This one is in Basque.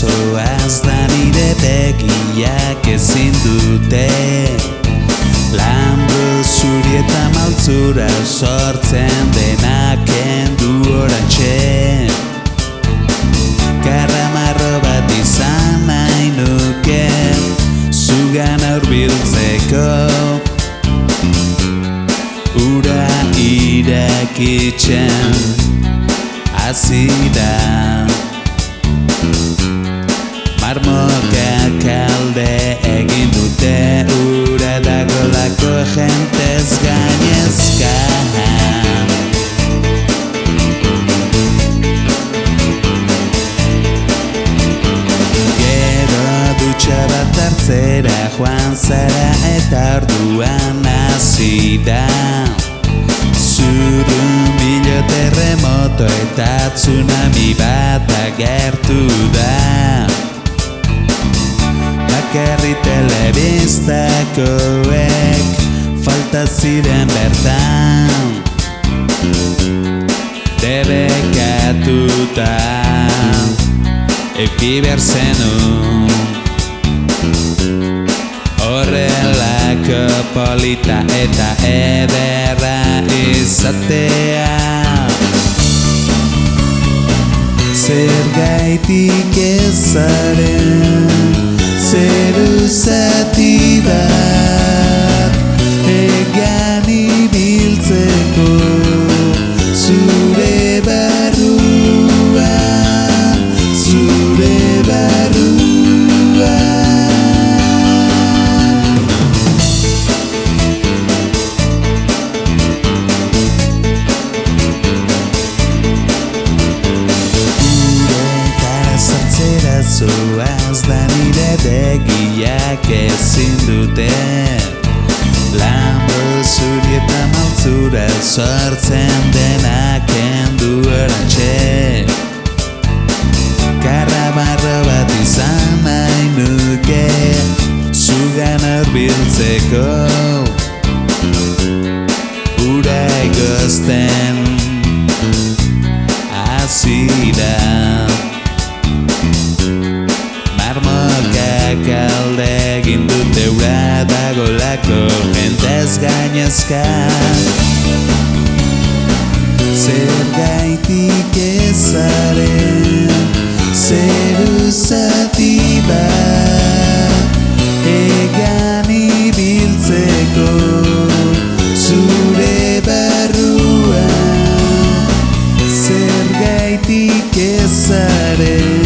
zoaz da nire begiak ezin dute. Lambro zuri eta maltzura sortzen denak endu orantxe Karramarro bat izan nahi nuke Zugan aurbiltzeko. Ura irakitzen Hazi da. Thank you. Marmokak alde egin dute Ura dagolako jentez gainezkan Gero dutxa bat hartzera joan zara eta orduan hasi da. Milo terremoto eta tsunami bat agertu da Bakarri telebistakoek falta ziren bertan. Debekatuta Eki behar zenun Horrelako polita eta ederra izatea. Zer gaitik ezaren セルセティバー begiak ezin dute. Lambo zuri eta maltzura sortzen denak endu erantxe. Karrabarro bat izan nahi nuke Zugan aurbiltzeko Ura egozten ura dagolako jentez gainezka Zer gaitik ezaren zeru zati bat Egan ibiltzeko zure barrua Zer gaitik ezaren